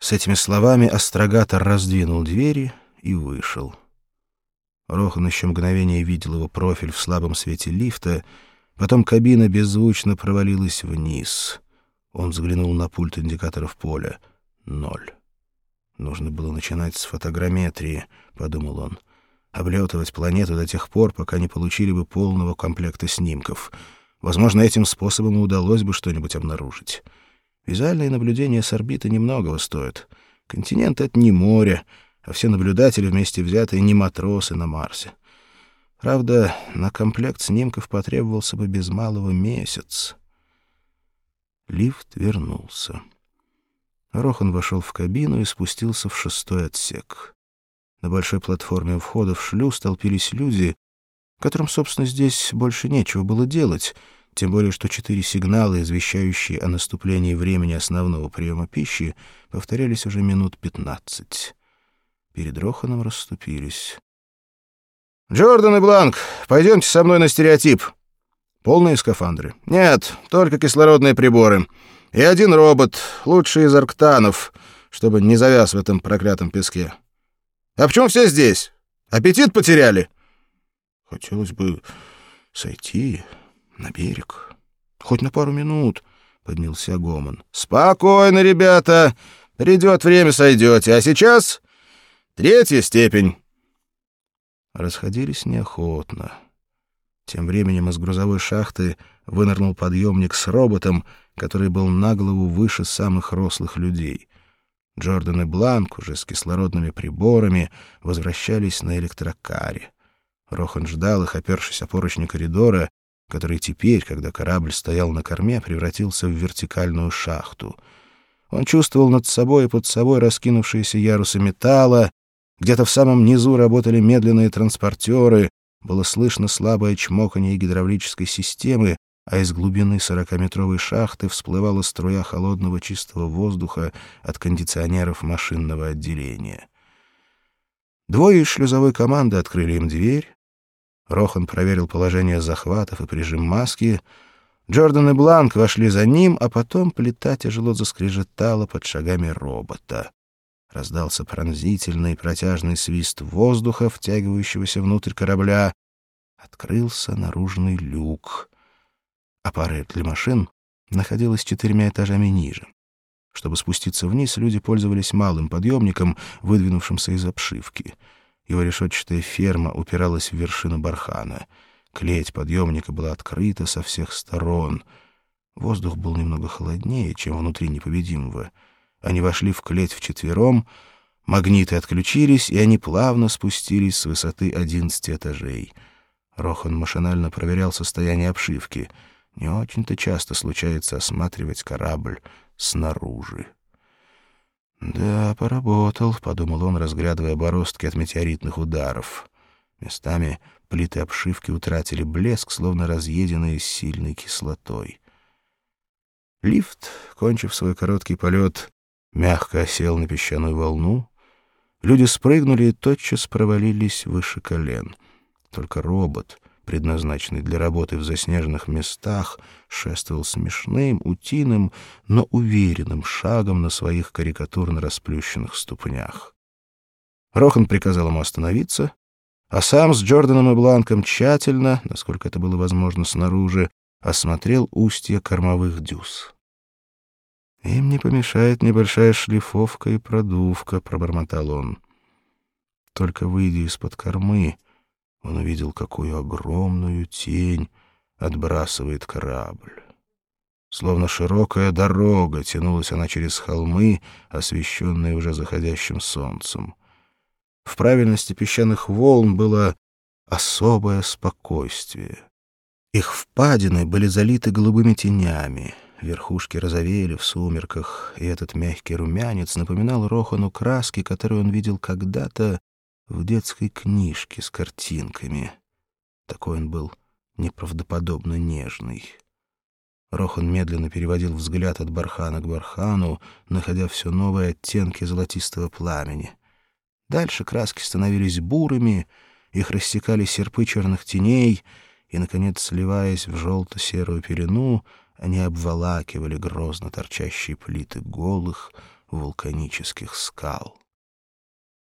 С этими словами астрогатор раздвинул двери и вышел. Рохан еще мгновение видел его профиль в слабом свете лифта, потом кабина беззвучно провалилась вниз. Он взглянул на пульт индикаторов поля. Ноль. Нужно было начинать с фотограмметрии, — подумал он, — облетывать планету до тех пор, пока не получили бы полного комплекта снимков. Возможно, этим способом удалось бы что-нибудь обнаружить. Визуальные наблюдения с орбиты немногого стоят. Континент — это не море, а все наблюдатели вместе взятые не матросы на Марсе. Правда, на комплект снимков потребовался бы без малого месяц. Лифт вернулся. Рохан вошел в кабину и спустился в шестой отсек. На большой платформе у входа в шлюз столпились люди, которым, собственно, здесь больше нечего было делать — тем более что четыре сигнала, извещающие о наступлении времени основного приема пищи, повторялись уже минут пятнадцать. Перед Роханом расступились. «Джордан и Бланк, пойдемте со мной на стереотип. Полные скафандры? Нет, только кислородные приборы. И один робот, лучший из арктанов, чтобы не завяз в этом проклятом песке. А почему все здесь? Аппетит потеряли?» «Хотелось бы сойти на берег. Хоть на пару минут, — поднялся Гомон. — Спокойно, ребята. Придет время, сойдете. А сейчас третья степень. Расходились неохотно. Тем временем из грузовой шахты вынырнул подъемник с роботом, который был на голову выше самых рослых людей. Джордан и Бланк уже с кислородными приборами возвращались на электрокаре. Рохан ждал их, опершись о поручни коридора, который теперь, когда корабль стоял на корме, превратился в вертикальную шахту. Он чувствовал над собой и под собой раскинувшиеся ярусы металла, где-то в самом низу работали медленные транспортеры, было слышно слабое чмоканье гидравлической системы, а из глубины сорокаметровой шахты всплывала струя холодного чистого воздуха от кондиционеров машинного отделения. Двое из шлюзовой команды открыли им дверь, Рохан проверил положение захватов и прижим маски. Джордан и Бланк вошли за ним, а потом плита тяжело заскрежетала под шагами робота. Раздался пронзительный протяжный свист воздуха, втягивающегося внутрь корабля. Открылся наружный люк. Аппарат для машин находилась четырьмя этажами ниже. Чтобы спуститься вниз, люди пользовались малым подъемником, выдвинувшимся из обшивки — его решетчатая ферма упиралась в вершину бархана. Клеть подъемника была открыта со всех сторон. Воздух был немного холоднее, чем внутри непобедимого. Они вошли в клеть вчетвером, магниты отключились, и они плавно спустились с высоты одиннадцати этажей. Рохан машинально проверял состояние обшивки. Не очень-то часто случается осматривать корабль снаружи. «Да, поработал», — подумал он, разглядывая бороздки от метеоритных ударов. Местами плиты обшивки утратили блеск, словно разъеденные сильной кислотой. Лифт, кончив свой короткий полет, мягко осел на песчаную волну. Люди спрыгнули и тотчас провалились выше колен. Только робот — предназначенный для работы в заснеженных местах, шествовал смешным, утиным, но уверенным шагом на своих карикатурно расплющенных ступнях. Рохан приказал ему остановиться, а сам с Джорданом и Бланком тщательно, насколько это было возможно снаружи, осмотрел устья кормовых дюз. «Им не помешает небольшая шлифовка и продувка», — пробормотал он. Только выйдя из-под кормы, он увидел, какую огромную тень отбрасывает корабль. Словно широкая дорога тянулась она через холмы, освещенные уже заходящим солнцем. В правильности песчаных волн было особое спокойствие. Их впадины были залиты голубыми тенями, верхушки розовели в сумерках, и этот мягкий румянец напоминал Рохану краски, которые он видел когда-то в детской книжке с картинками. Такой он был неправдоподобно нежный. Рохан медленно переводил взгляд от бархана к бархану, находя все новые оттенки золотистого пламени. Дальше краски становились бурыми, их рассекали серпы черных теней, и, наконец, сливаясь в желто-серую пелену, Они обволакивали грозно торчащие плиты голых вулканических скал.